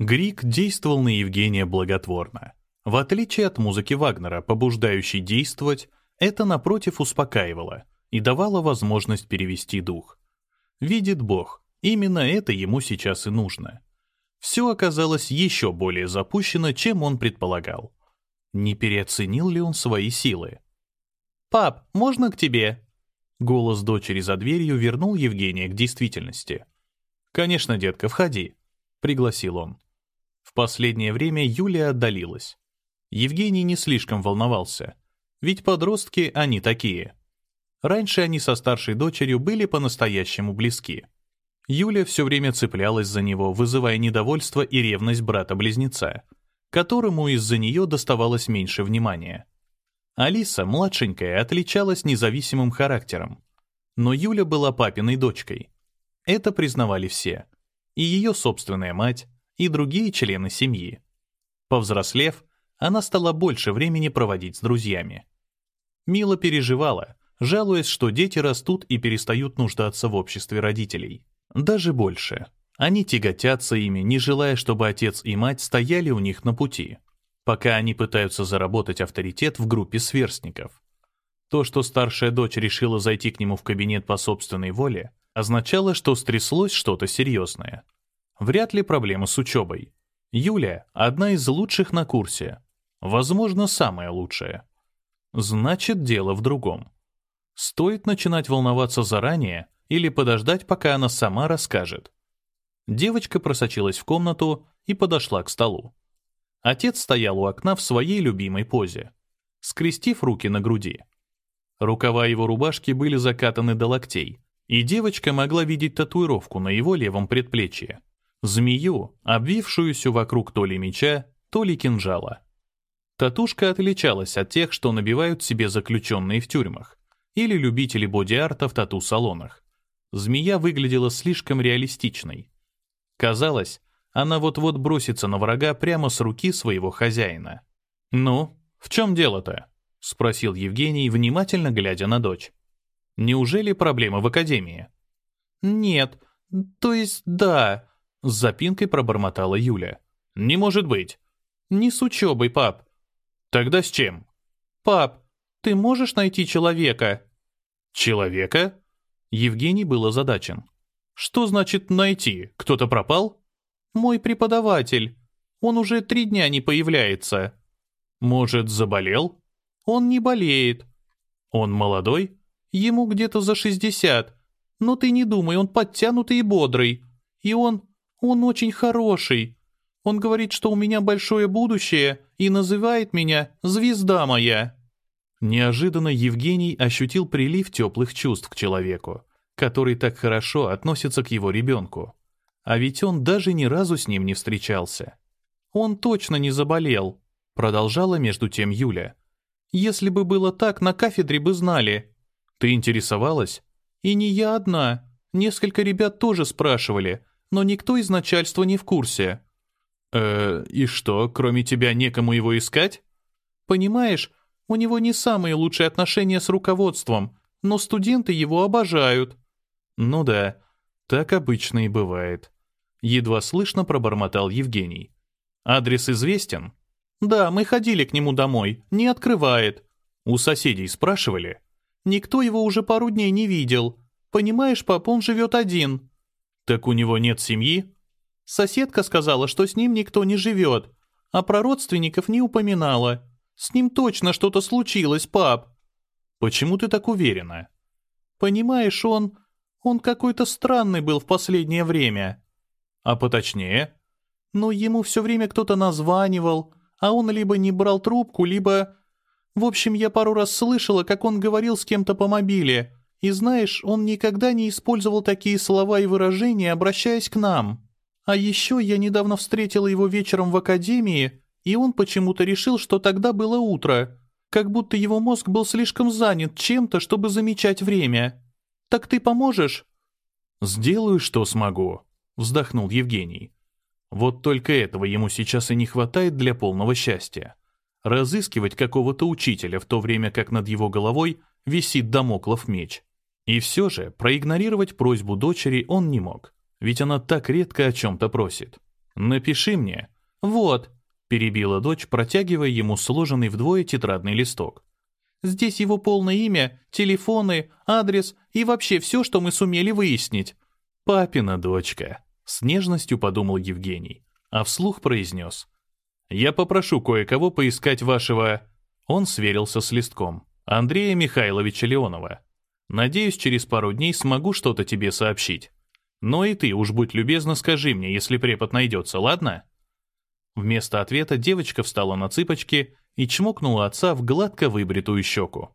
Грик действовал на Евгения благотворно. В отличие от музыки Вагнера, побуждающей действовать, это, напротив, успокаивало и давало возможность перевести дух. Видит Бог, именно это ему сейчас и нужно. Все оказалось еще более запущено, чем он предполагал. Не переоценил ли он свои силы? «Пап, можно к тебе?» Голос дочери за дверью вернул Евгения к действительности. «Конечно, детка, входи», — пригласил он. В последнее время Юлия отдалилась. Евгений не слишком волновался, ведь подростки они такие. Раньше они со старшей дочерью были по-настоящему близки. Юля все время цеплялась за него, вызывая недовольство и ревность брата-близнеца, которому из-за нее доставалось меньше внимания. Алиса, младшенькая, отличалась независимым характером. Но Юля была папиной дочкой. Это признавали все. И ее собственная мать, и другие члены семьи. Повзрослев, она стала больше времени проводить с друзьями. Мила переживала, жалуясь, что дети растут и перестают нуждаться в обществе родителей. Даже больше. Они тяготятся ими, не желая, чтобы отец и мать стояли у них на пути, пока они пытаются заработать авторитет в группе сверстников. То, что старшая дочь решила зайти к нему в кабинет по собственной воле, означало, что стряслось что-то серьезное. Вряд ли проблема с учебой. Юля — одна из лучших на курсе. Возможно, самая лучшая. Значит, дело в другом. Стоит начинать волноваться заранее или подождать, пока она сама расскажет. Девочка просочилась в комнату и подошла к столу. Отец стоял у окна в своей любимой позе, скрестив руки на груди. Рукава его рубашки были закатаны до локтей, и девочка могла видеть татуировку на его левом предплечье. Змею, обвившуюся вокруг то ли меча, то ли кинжала. Татушка отличалась от тех, что набивают себе заключенные в тюрьмах или любители боди-арта в тату-салонах. Змея выглядела слишком реалистичной. Казалось, она вот-вот бросится на врага прямо с руки своего хозяина. «Ну, в чем дело-то?» — спросил Евгений, внимательно глядя на дочь. «Неужели проблема в академии?» «Нет, то есть да», — с запинкой пробормотала Юля. «Не может быть». «Не с учебой, пап». «Тогда с чем?» «Пап, ты можешь найти человека?» «Человека?» Евгений был озадачен. «Что значит найти? Кто-то пропал?» «Мой преподаватель. Он уже три дня не появляется». «Может, заболел?» «Он не болеет». «Он молодой?» «Ему где-то за шестьдесят. Но ты не думай, он подтянутый и бодрый. И он... он очень хороший. Он говорит, что у меня большое будущее и называет меня «звезда моя». Неожиданно Евгений ощутил прилив теплых чувств к человеку, который так хорошо относится к его ребенку. А ведь он даже ни разу с ним не встречался. «Он точно не заболел», — продолжала между тем Юля. «Если бы было так, на кафедре бы знали». «Ты интересовалась?» «И не я одна. Несколько ребят тоже спрашивали, но никто из начальства не в курсе». «Э, и что, кроме тебя некому его искать?» «Понимаешь, у него не самые лучшие отношения с руководством, но студенты его обожают». «Ну да, так обычно и бывает». Едва слышно пробормотал Евгений. «Адрес известен?» «Да, мы ходили к нему домой. Не открывает». «У соседей спрашивали?» «Никто его уже пару дней не видел. Понимаешь, пап, он живет один». «Так у него нет семьи?» «Соседка сказала, что с ним никто не живет, а про родственников не упоминала. С ним точно что-то случилось, пап. Почему ты так уверена? Понимаешь, он... Он какой-то странный был в последнее время. А поточнее? Ну, ему все время кто-то названивал, а он либо не брал трубку, либо... В общем, я пару раз слышала, как он говорил с кем-то по мобиле. И знаешь, он никогда не использовал такие слова и выражения, обращаясь к нам. А еще я недавно встретила его вечером в академии, и он почему-то решил, что тогда было утро, как будто его мозг был слишком занят чем-то, чтобы замечать время. Так ты поможешь?» «Сделаю, что смогу», — вздохнул Евгений. «Вот только этого ему сейчас и не хватает для полного счастья. Разыскивать какого-то учителя, в то время как над его головой висит домоклов меч. И все же проигнорировать просьбу дочери он не мог, ведь она так редко о чем-то просит. «Напиши мне». «Вот», — перебила дочь, протягивая ему сложенный вдвое тетрадный листок. «Здесь его полное имя, телефоны, адрес и вообще все, что мы сумели выяснить». «Папина дочка», — с нежностью подумал Евгений, а вслух произнес. «Я попрошу кое-кого поискать вашего...» Он сверился с листком. «Андрея Михайловича Леонова. Надеюсь, через пару дней смогу что-то тебе сообщить. Но и ты уж будь любезна, скажи мне, если препод найдется, ладно?» Вместо ответа девочка встала на цыпочки и чмокнула отца в гладко выбритую щеку.